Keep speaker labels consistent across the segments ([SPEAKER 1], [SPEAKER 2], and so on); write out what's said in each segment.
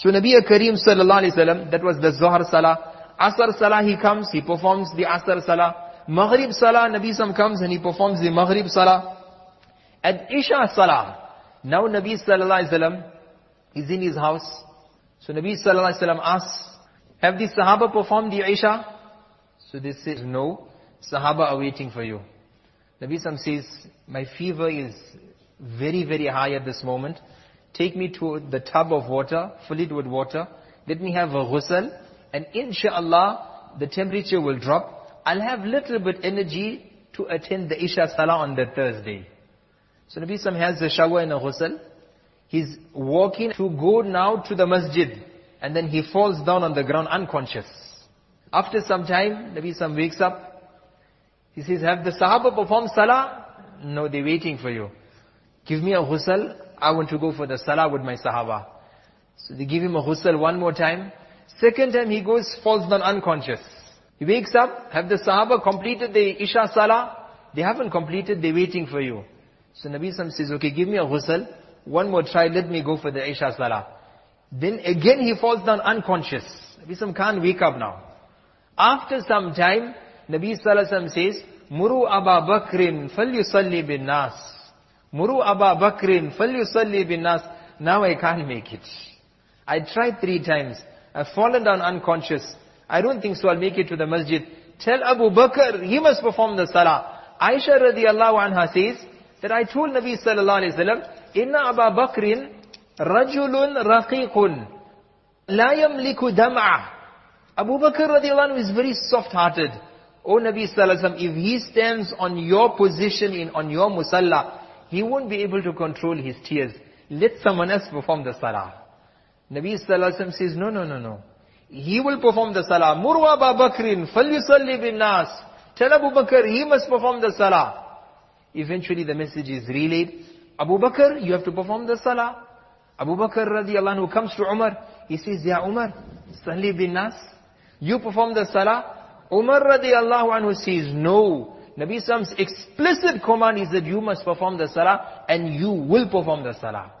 [SPEAKER 1] So Nabi Kareem sallallahu alayhi wasallam, that was the Zohar Salah. Asr Salah he comes, he performs the Asr Salah. Maghrib Salah, Nabi Sam comes and he performs the Maghrib Salah. At Isha Salah, now Nabi sallallahu alayhi wasallam is in his house. So Nabi sallallahu alayhi wasallam asks, have the Sahaba performed the Isha? So they say, no, Sahaba are waiting for you. Nabi Sam says, my fever is very, very high at this moment. Take me to the tub of water, fill it with water. Let me have a ghusl. And inshallah, the temperature will drop. I'll have little bit energy to attend the Isha Salah on that Thursday. So Nabi Sam has a shower and a ghusl. He's walking to go now to the masjid. And then he falls down on the ground unconscious. After some time, Nabi Sam wakes up. He says, have the Sahaba performed Salah? No, they're waiting for you. Give me a ghusl. I want to go for the Salah with my Sahaba. So they give him a ghusl one more time. Second time he goes, falls down unconscious. He wakes up, have the Sahaba completed the Isha Salah? They haven't completed, they're waiting for you. So Nabi Sam says, okay, give me a ghusl. One more try, let me go for the Isha Salah. Then again he falls down unconscious. Nabi Sam can't wake up now. After some time, Nabi Sallallahu Alaihi Wasallam says, Muru Aba Bakrin falyusalli bin nas. Muru Aba Bakrin falyusalli bin nas. Now I can't make it. I tried three times. I've fallen down unconscious. I don't think so I'll make it to the masjid. Tell Abu Bakr, he must perform the salah. Aisha radiallahu anha says, that I told Nabi sallallahu alayhi wa sallam, Inna Aba Bakrin rajulun raqiqun la yamliku dam'ah. Abu Bakr radiallahu anhu is very soft-hearted. Oh Nabi sallallahu alayhi wa sallam, if he stands on your position, in on your musalla, he won't be able to control his tears. Let someone else perform the salah. Nabi sallallahu alayhi wa sallam says, no, no, no, no. He will perform the salah. Muru Abu Bakrin, falyusalli bin nas. Tell Abu Bakr, he must perform the salah. Eventually the message is relayed. Abu Bakr, you have to perform the salah. Abu Bakr radiallahu anhu comes to Umar. He says, Ya Umar, salli bin nas. You perform the salah. Umar radiallahu anhu says, no. Nabi Sam's explicit command is that you must perform the salah and you will perform the salah.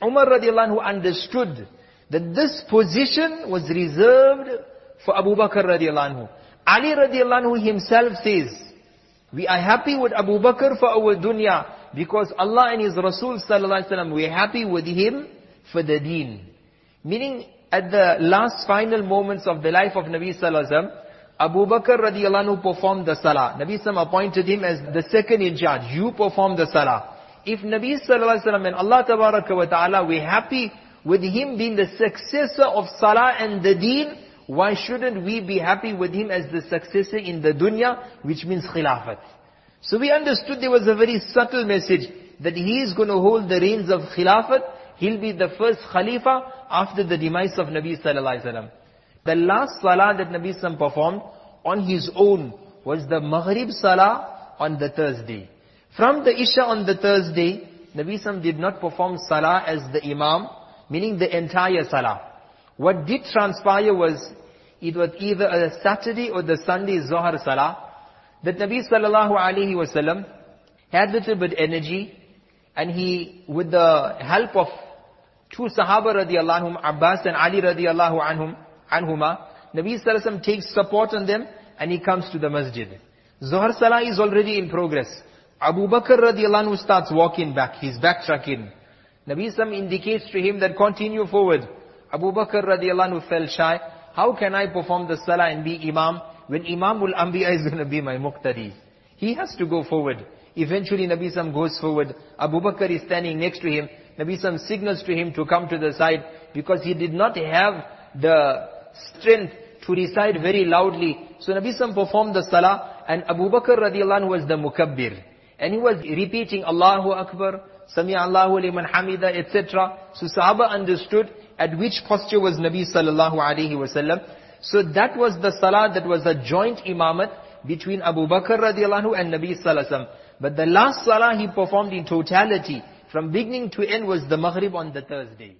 [SPEAKER 1] Umar radiallahu anhu understood that this position was reserved for Abu Bakr radiallahu anhu. Ali radiallahu anhu himself says, we are happy with Abu Bakr for our dunya because Allah and His Rasul sallallahu alaihi wasallam, we are happy with him for the deen. Meaning, at the last final moments of the life of Nabi sallallahu alaihi wasallam, Abu Bakr radiallahu performed the salah. Nabi sallam appointed him as the second in charge. You perform the salah. If Nabi sallallahu alaihi wasallam and Allah tabaraka wa ta'ala, we're happy with him being the successor of salah and the deen, why shouldn't we be happy with him as the successor in the dunya, which means khilafat? So we understood there was a very subtle message that he is going to hold the reins of khilafat. He'll be the first khalifa after the demise of Nabi sallallahu alaihi wasallam. The last salah that Nabi sallam performed on his own was the Maghrib salah on the Thursday. From the Isha on the Thursday, Nabi sallam did not perform salah as the imam, meaning the entire salah. What did transpire was, it was either a Saturday or the Sunday Zohar Salah, that Nabi sallallahu alaihi wasallam had little bit energy, and he, with the help of two Sahaba radiallahu anhum, Abbas and Ali radiallahu anhum, anhuma, Nabi sallallahu alaihi takes support on them, and he comes to the masjid. Zohar Salah is already in progress. Abu Bakr radiallahu anhu starts walking back, he's backtracking. Nabi sallam indicates to him that continue forward. Abu Bakr radiallahu anhu fell shy. How can I perform the salah and be imam when Imamul Anbiya is going to be my muqtadi? He has to go forward. Eventually Nabi Sam goes forward. Abu Bakr is standing next to him. Nabi Sam signals to him to come to the side because he did not have the strength to recite very loudly. So Nabi Sam performed the salah and Abu Bakr radiallahu anhu was the mukabbir. And he was repeating Allahu Akbar, Sami Allahu liman hamida, etc. So Sahaba understood at which posture was Nabi sallallahu alaihi wasallam. So that was the salah that was a joint imamat between Abu Bakr radiallahu anhu and Nabi sallallahu alaihi wasallam. But the last salah he performed in totality, from beginning to end was the Maghrib on the Thursday.